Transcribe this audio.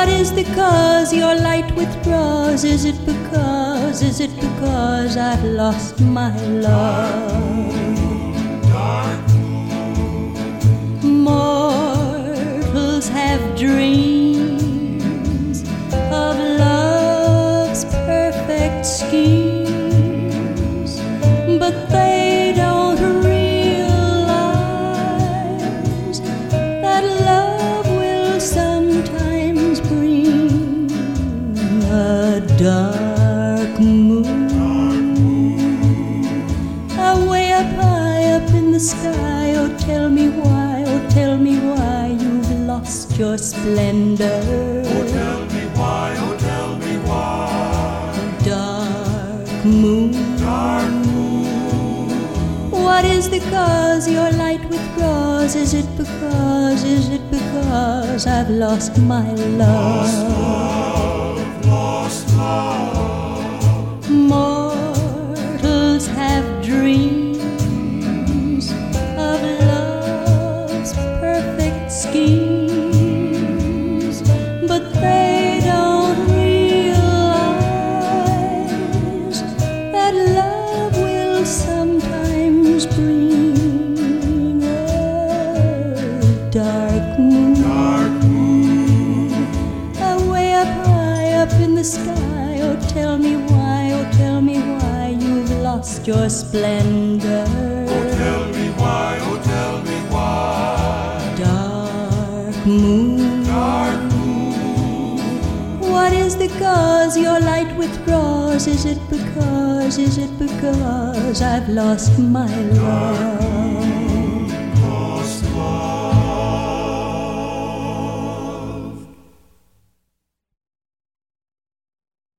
what is the cause your light withdraws? Is it because, is it because I've lost my love? dark Mortals have dreams dark moon. Away up high up in the sky, oh tell me why, oh tell me why you've lost your splendor. Oh tell me why, oh tell me why. Dark moon, Dark moon, what is the cause your light withdraws? Is it because, is it because I've lost my love? lost love. Mortals have dreams of love's perfect schemes, up in the sky, oh tell me why, oh tell me why you've lost your splendor. Oh, tell me why, oh tell me why. Dark moon, Dark moon, what is the cause your light withdraws? Is it because, is it because I've lost my love?